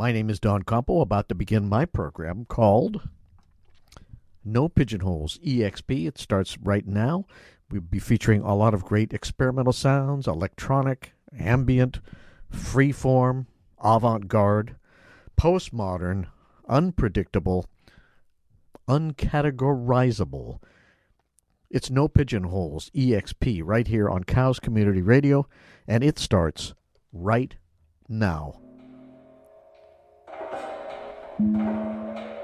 My name is Don Campo, about to begin my program called No Pigeonholes EXP. It starts right now. We'll be featuring a lot of great experimental sounds, electronic, ambient, freeform, avant garde, postmodern, unpredictable, uncategorizable. It's No Pigeonholes EXP right here on Cows Community Radio, and it starts right now thank you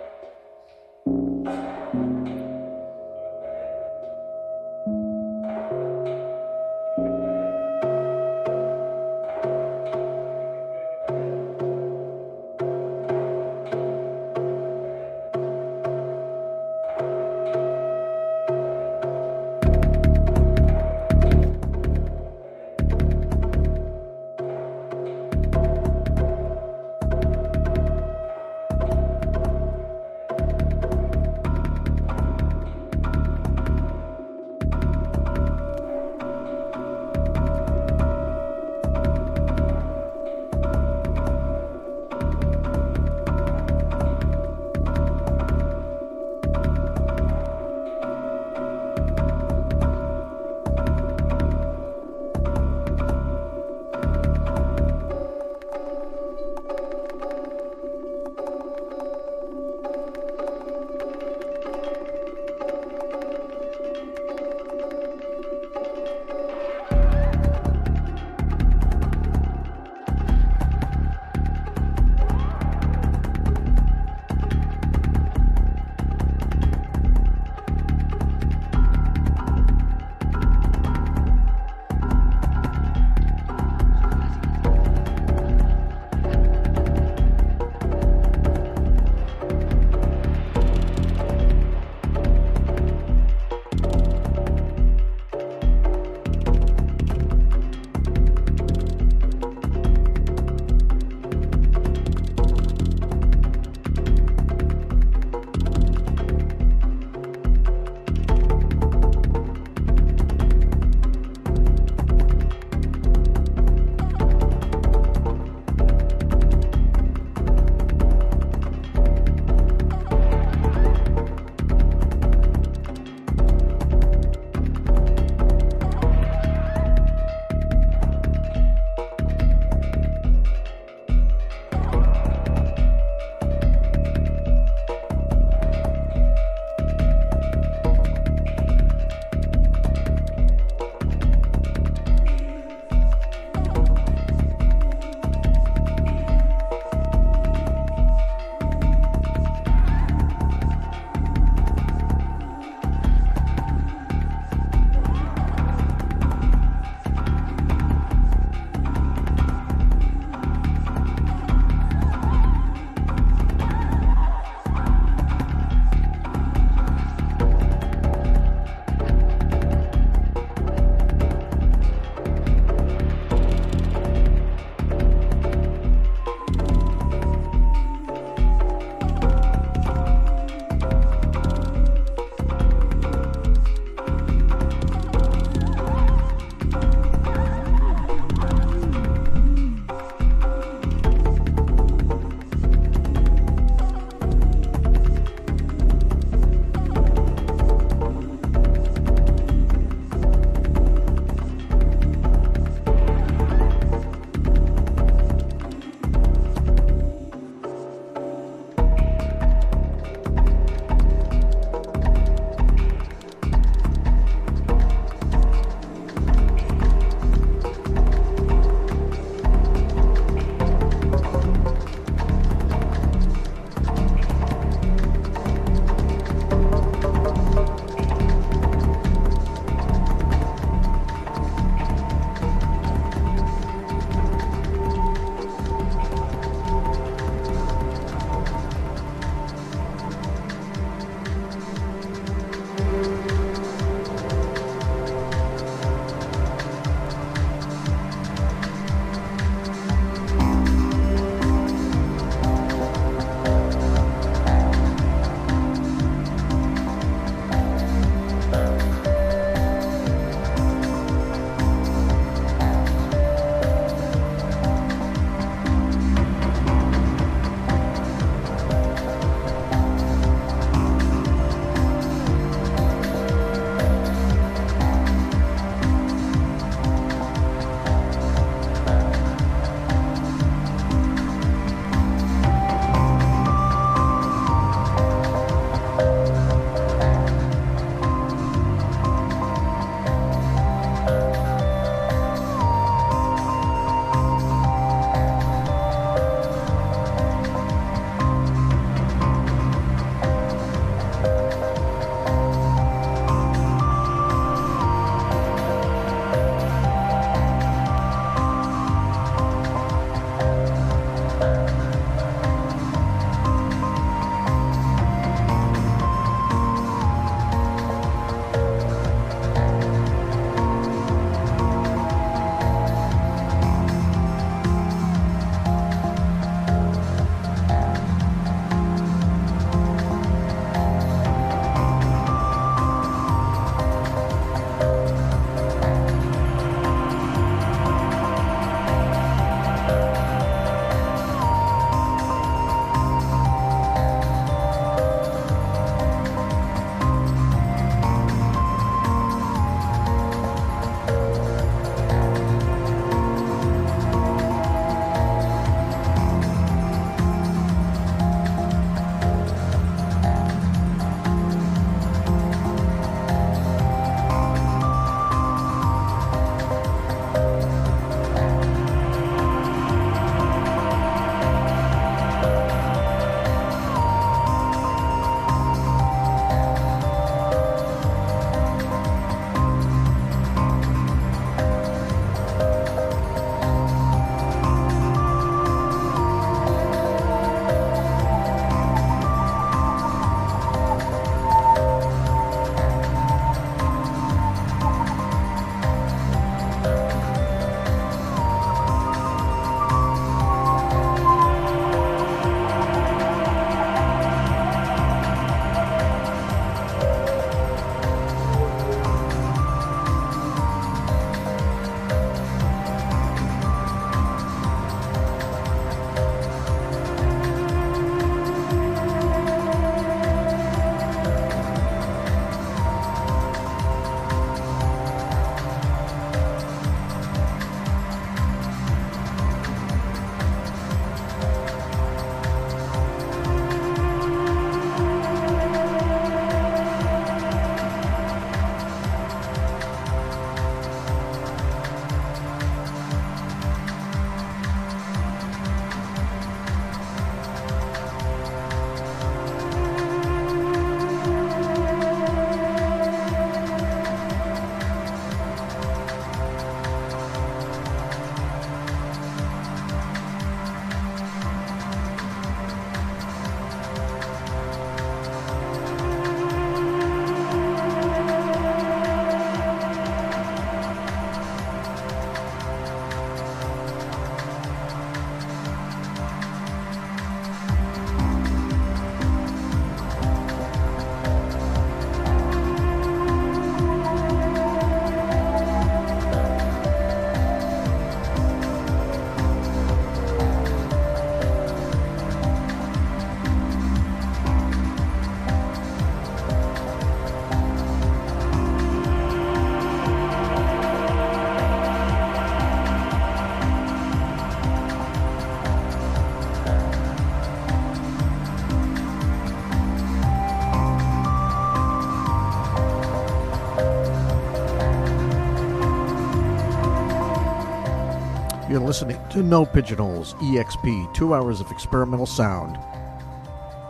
You're listening to No Pigeonholes EXP, two hours of experimental sound,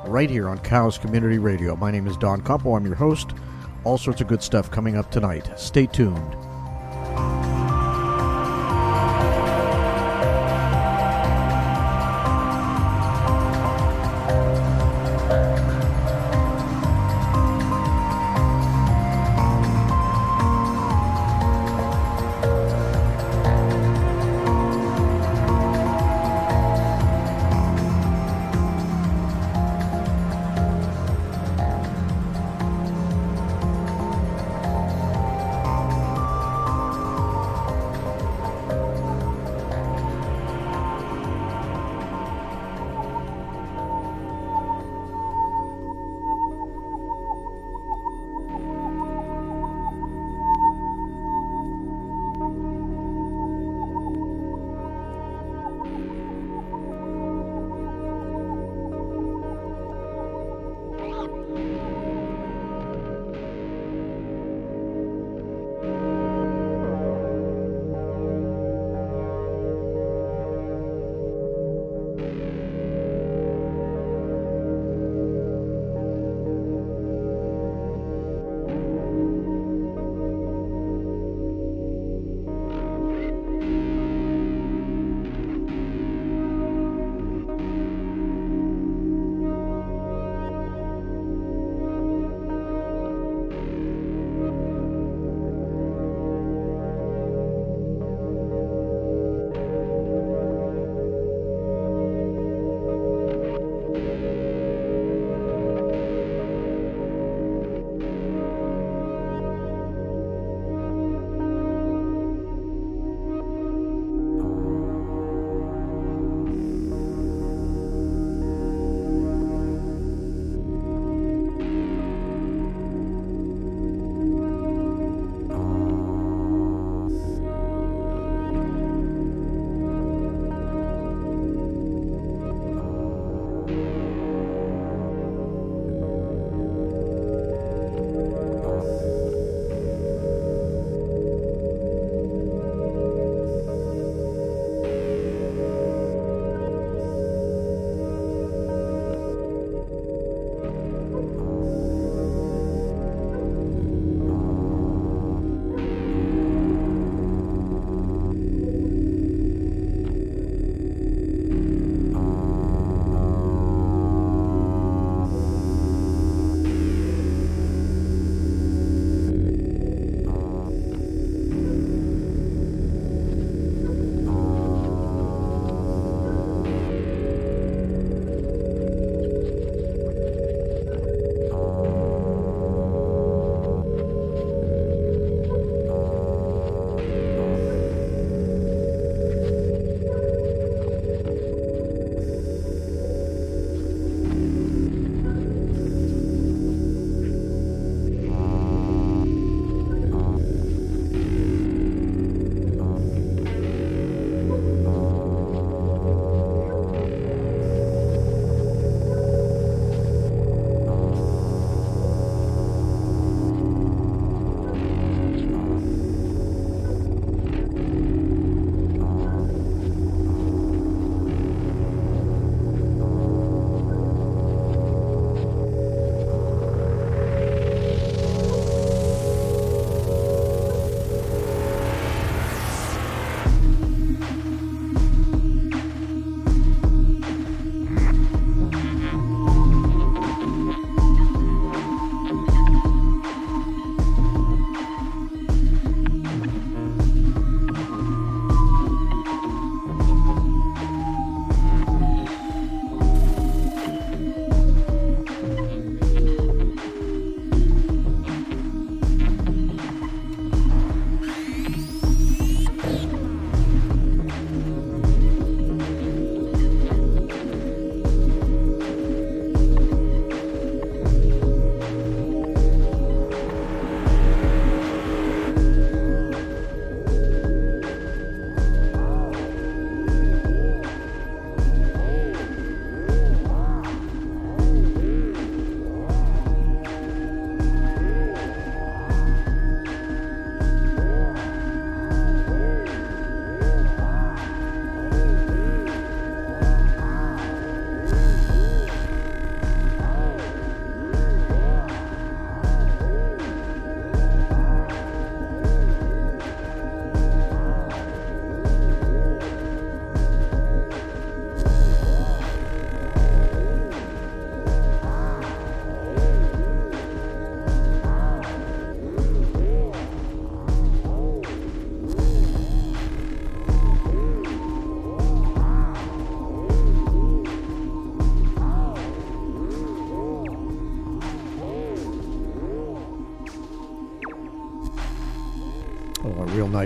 right here on Cows Community Radio. My name is Don Campo. I'm your host. All sorts of good stuff coming up tonight. Stay tuned.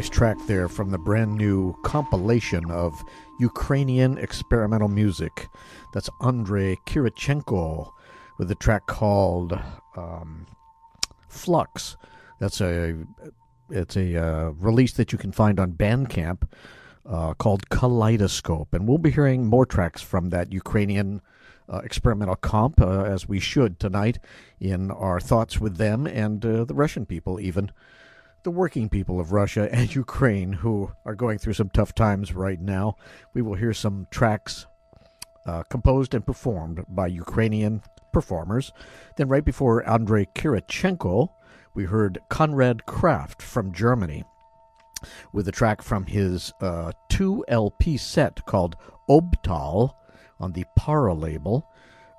Nice track there from the brand new compilation of Ukrainian experimental music. That's Andrei Kirichenko with a track called um, Flux. That's a it's a uh, release that you can find on Bandcamp uh, called Kaleidoscope, and we'll be hearing more tracks from that Ukrainian uh, experimental comp uh, as we should tonight in our thoughts with them and uh, the Russian people even the working people of Russia and Ukraine who are going through some tough times right now. We will hear some tracks uh, composed and performed by Ukrainian performers. Then, right before Andrei Kirichenko, we heard Konrad Kraft from Germany with a track from his uh, 2 LP set called Obtal on the Para label,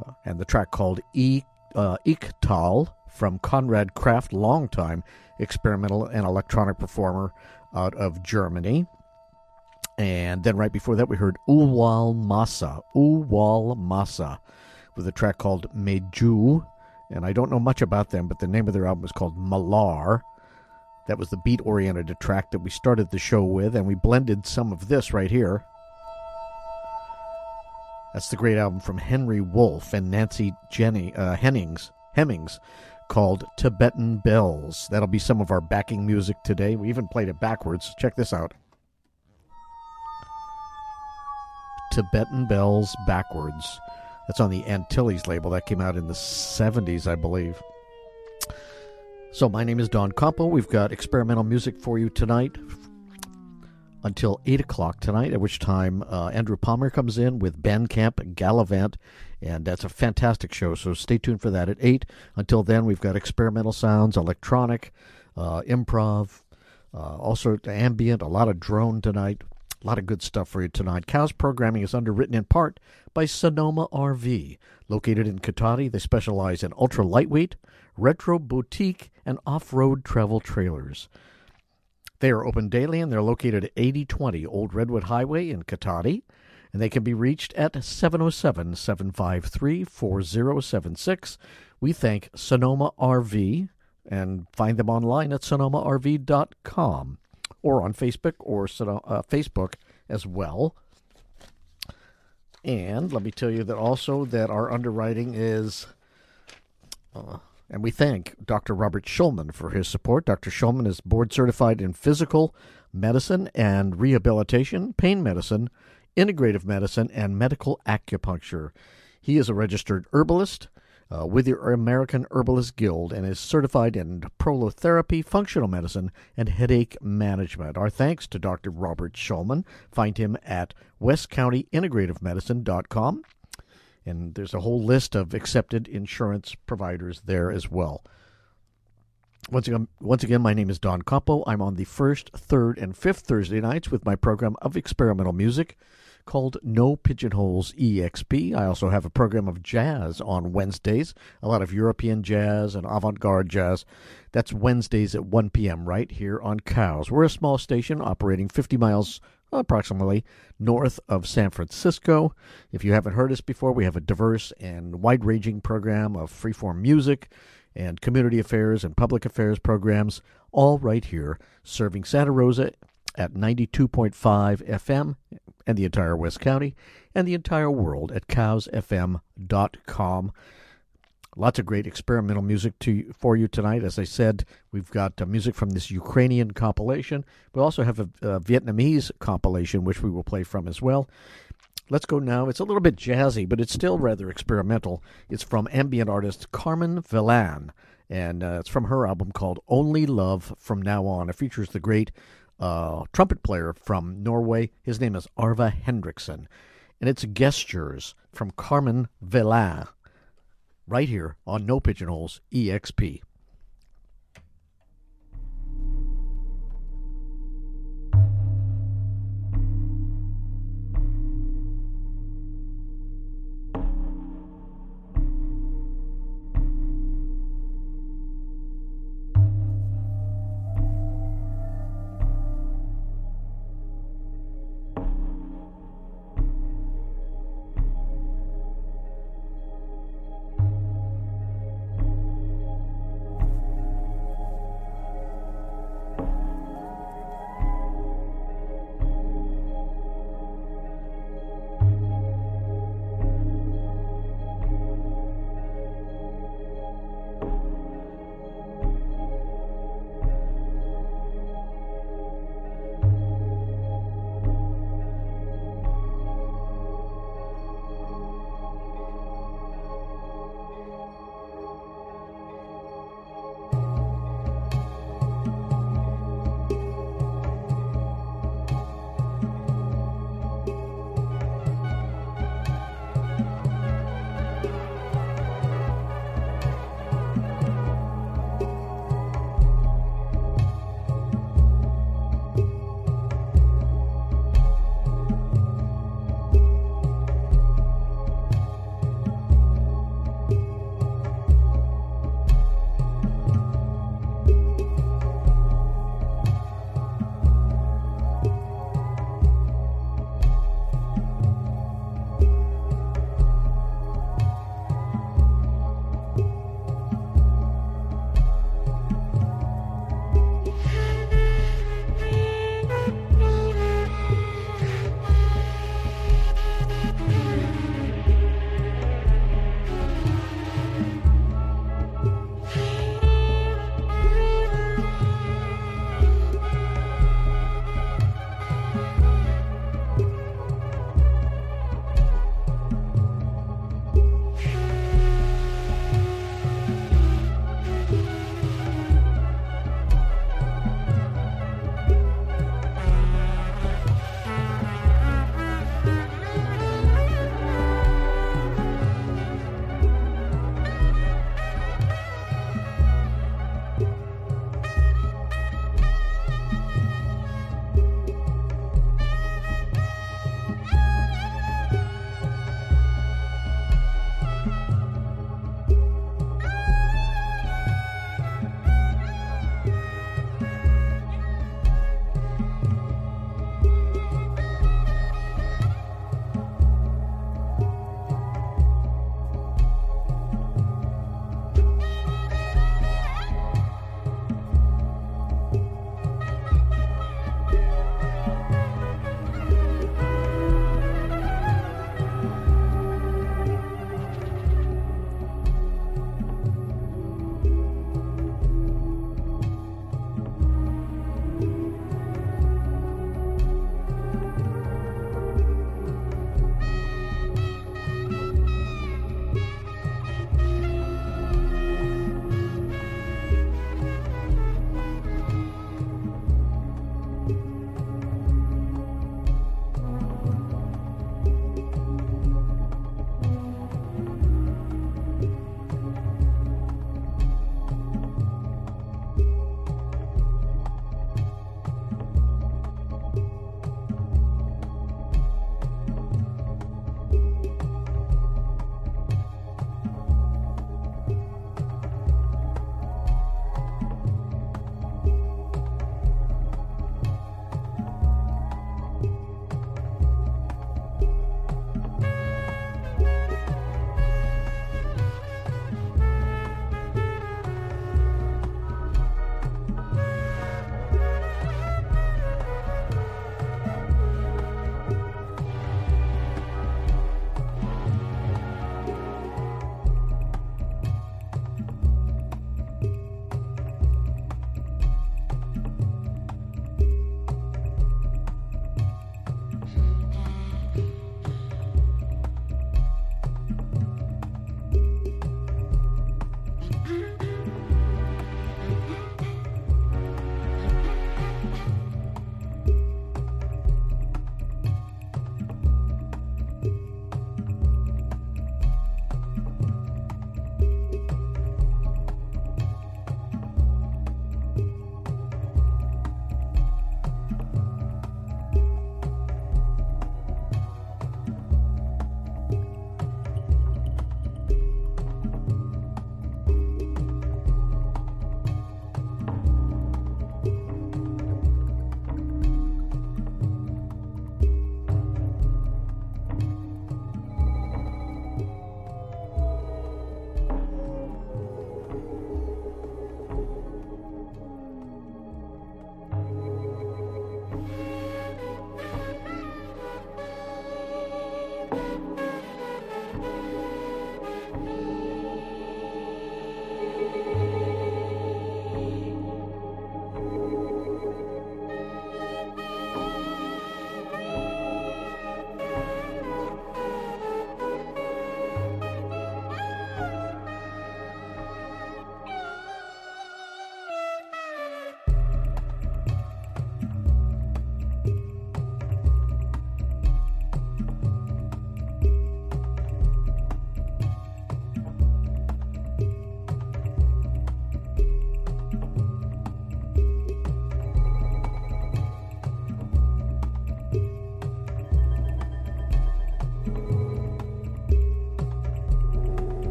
uh, and the track called e, uh, Iktal from Konrad Kraft, longtime experimental and electronic performer out of Germany. And then right before that, we heard Uwal Masa, Uwal Masa, with a track called Meju. And I don't know much about them, but the name of their album is called Malar. That was the beat oriented track that we started the show with, and we blended some of this right here. That's the great album from Henry Wolff and Nancy Jenny uh, Hennings, Hemmings called Tibetan Bells. That'll be some of our backing music today. We even played it backwards. Check this out Tibetan Bells Backwards. That's on the Antilles label. That came out in the 70s, I believe. So, my name is Don Campo. We've got experimental music for you tonight until 8 o'clock tonight, at which time uh, Andrew Palmer comes in with Ben Bandcamp Gallivant, and that's a fantastic show. So stay tuned for that at 8. Until then, we've got experimental sounds, electronic, uh, improv, uh, also ambient, a lot of drone tonight. A lot of good stuff for you tonight. Cows programming is underwritten in part by Sonoma RV. Located in Cotati, they specialize in ultra lightweight, retro boutique, and off road travel trailers. They are open daily and they're located at 8020 Old Redwood Highway in Cotati. And they can be reached at 707 753 4076. We thank Sonoma RV and find them online at sonomarv.com or on Facebook or uh, Facebook as well. And let me tell you that also that our underwriting is uh, and we thank Dr. Robert Schulman for his support. Dr. Schulman is board certified in physical medicine and rehabilitation, pain medicine, integrative medicine, and medical acupuncture. He is a registered herbalist uh, with the American Herbalist Guild and is certified in prolotherapy, functional medicine, and headache management. Our thanks to Dr. Robert Schulman. Find him at westcountyintegrativemedicine.com and there's a whole list of accepted insurance providers there as well. Once again, once again, my name is Don Campo. I'm on the first, third, and fifth Thursday nights with my program of experimental music called No Pigeonholes EXP. I also have a program of jazz on Wednesdays, a lot of European jazz and avant garde jazz. That's Wednesdays at 1 p.m. right here on Cows. We're a small station operating 50 miles approximately north of San Francisco. If you haven't heard us before, we have a diverse and wide ranging program of freeform music and community affairs and public affairs programs, all right here, serving Santa Rosa at 92.5 FM and the entire West County and the entire world at cowsfm.com. Lots of great experimental music to for you tonight. As I said, we've got uh, music from this Ukrainian compilation. We also have a, a Vietnamese compilation, which we will play from as well. Let's go now. It's a little bit jazzy, but it's still rather experimental. It's from ambient artist Carmen Villain, and uh, it's from her album called Only Love From Now On. It features the great uh, trumpet player from Norway. His name is Arve Henriksen, and it's Gestures from Carmen Villain right here on No Pigeonholes EXP.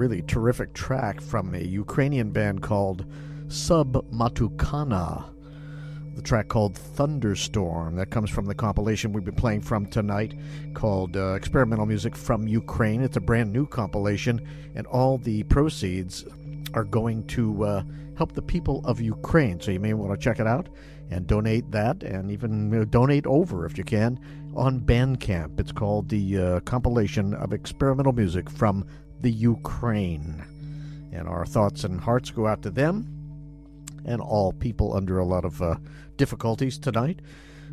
Really terrific track from a Ukrainian band called Sub Matukana. The track called Thunderstorm. That comes from the compilation we've been playing from tonight called uh, Experimental Music from Ukraine. It's a brand new compilation, and all the proceeds are going to uh, help the people of Ukraine. So you may want to check it out and donate that, and even donate over if you can on Bandcamp. It's called the uh, compilation of experimental music from the Ukraine. And our thoughts and hearts go out to them and all people under a lot of uh, difficulties tonight.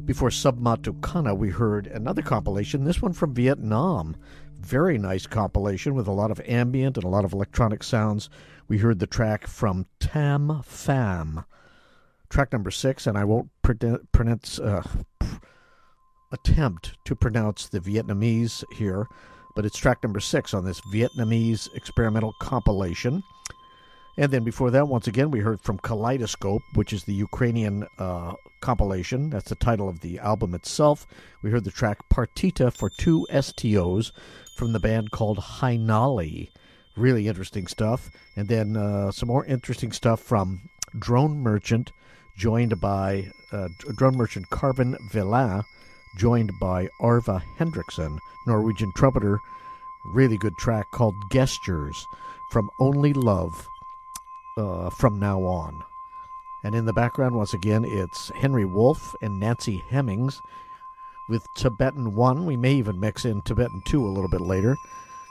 Before Submatukana, we heard another compilation, this one from Vietnam. Very nice compilation with a lot of ambient and a lot of electronic sounds. We heard the track from Tam Pham, track number six, and I won't pronounce, uh, attempt to pronounce the Vietnamese here but it's track number six on this Vietnamese experimental compilation. And then before that, once again, we heard from Kaleidoscope, which is the Ukrainian uh, compilation. That's the title of the album itself. We heard the track Partita for Two STOs from the band called Hainali. Really interesting stuff. And then uh, some more interesting stuff from Drone Merchant, joined by uh, Drone Merchant Carmen Villain joined by Arve Henriksen, Norwegian trumpeter. Really good track called Gestures from Only Love uh, from now on. And in the background, once again, it's Henry Wolff and Nancy Hennings with Tibetan 1. We may even mix in Tibetan 2 a little bit later.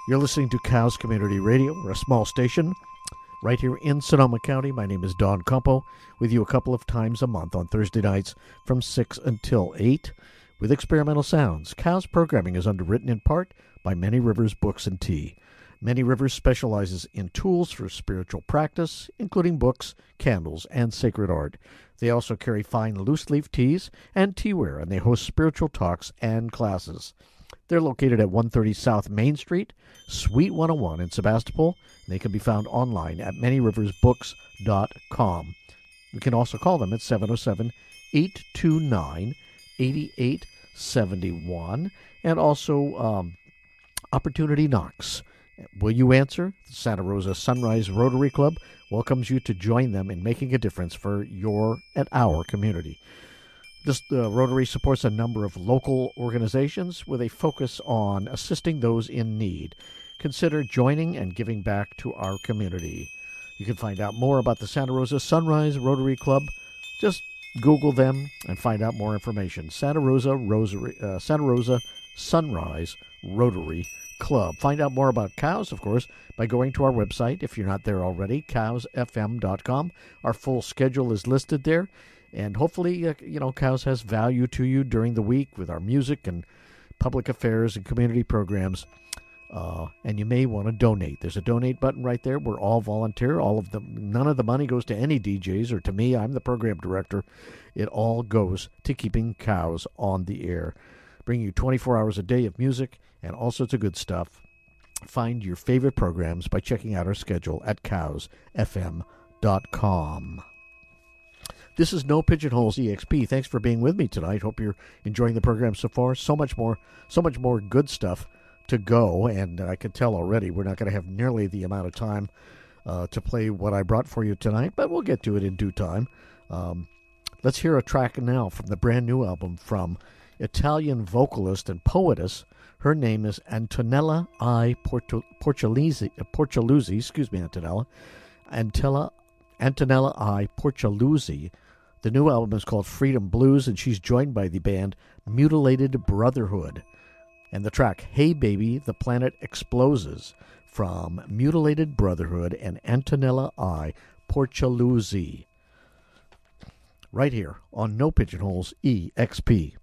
You're listening to Cows Community Radio. We're a small station right here in Sonoma County. My name is Don Campo, with you a couple of times a month on Thursday nights from 6 until 8 with experimental sounds. Cow's programming is underwritten in part by Many Rivers Books and Tea. Many Rivers specializes in tools for spiritual practice, including books, candles, and sacred art. They also carry fine loose leaf teas and teaware, and they host spiritual talks and classes. They're located at 130 South Main Street, Suite 101 in Sebastopol. They can be found online at manyriversbooks.com. You can also call them at 707 829 8871. And also um, Opportunity Knocks. Will you answer? The Santa Rosa Sunrise Rotary Club welcomes you to join them in making a difference for your and our community. This uh, Rotary supports a number of local organizations with a focus on assisting those in need. Consider joining and giving back to our community. You can find out more about the Santa Rosa Sunrise Rotary Club. Just Google them and find out more information. Santa Rosa Rosary, uh, Santa Rosa Sunrise Rotary Club. Find out more about cows, of course, by going to our website if you're not there already, kowsfm.com. Our full schedule is listed there, and hopefully, uh, you know, cows has value to you during the week with our music and public affairs and community programs. Uh, and you may want to donate. There's a donate button right there. We're all volunteer. All of them, none of the money goes to any DJs or to me. I'm the program director. It all goes to keeping cows on the air, bringing you 24 hours a day of music and all sorts of good stuff. Find your favorite programs by checking out our schedule at kowsfm.com. This is No Pigeonholes EXP. Thanks for being with me tonight. Hope you're enjoying the program so far. So much more, so much more good stuff to go, and I can tell already we're not going to have nearly the amount of time uh, to play what I brought for you tonight, but we'll get to it in due time. Um, let's hear a track now from the brand new album from Italian vocalist and poetess. Her name is Antonella Eye Porcelluzzi. Porcelluzzi, excuse me, Antonella. Antella, Antonella Eye Porcelluzzi. The new album is called Freedom Blues, and she's joined by the band Mutilated Brotherhood and the track Hey Baby, the Planet Explodes from Mutilated Brotherhood and Antonella I. Porcelluzzi. Right here on No Pigeonholes EXP.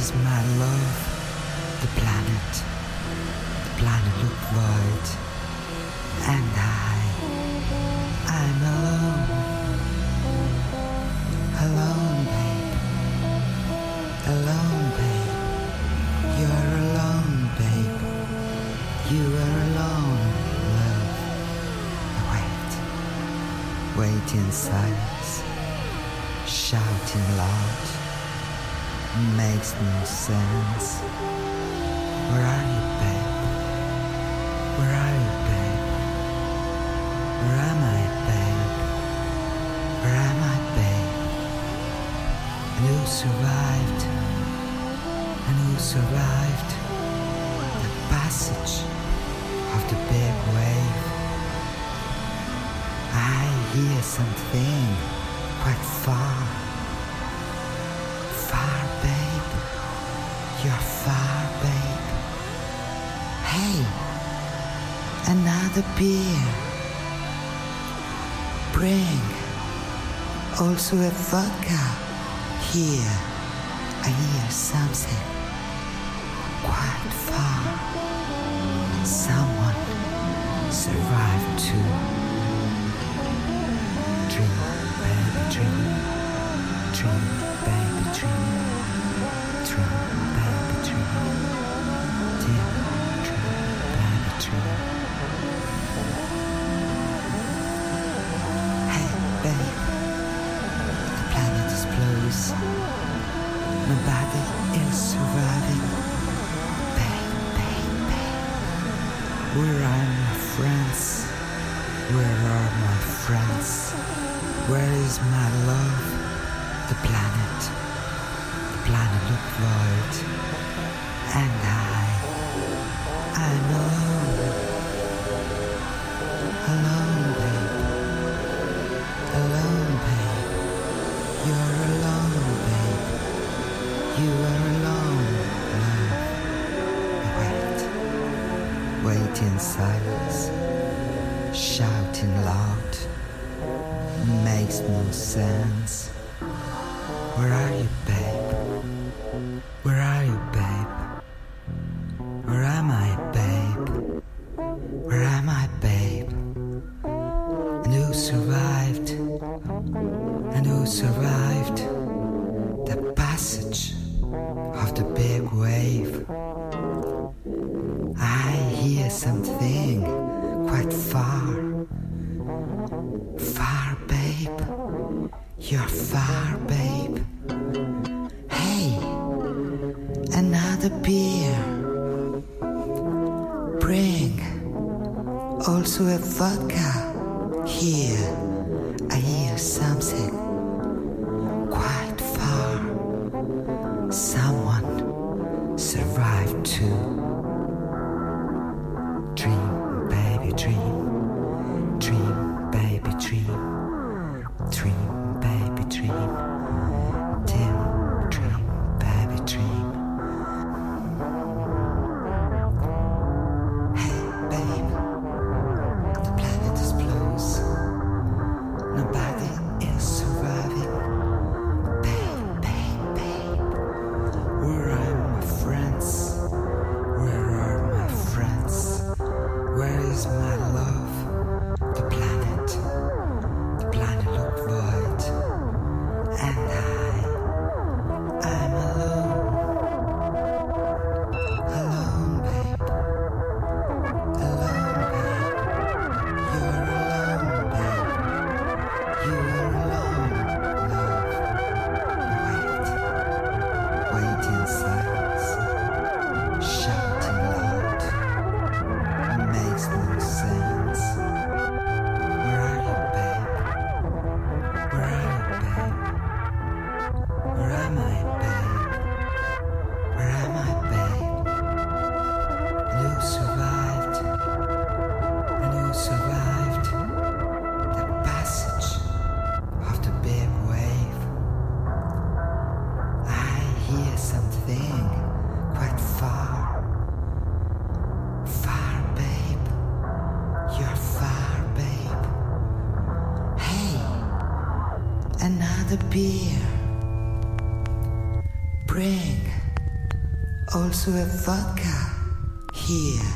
Is my love? The planet. The planet looked void. And I, I'm alone. Alone, babe. Alone, babe. You're alone, babe. You are alone, love. Wait. Wait in silence. Makes no sense. Where are you, babe? Where are you, babe? Where am I, babe? Where am I, babe? And who survived? And who survived the passage of the big wave? I hear something quite far. Another beer. Bring also a vodka. Here, I hear something no sense. Where are you, babe? Where are you, babe? to a vodka. to a vodka here.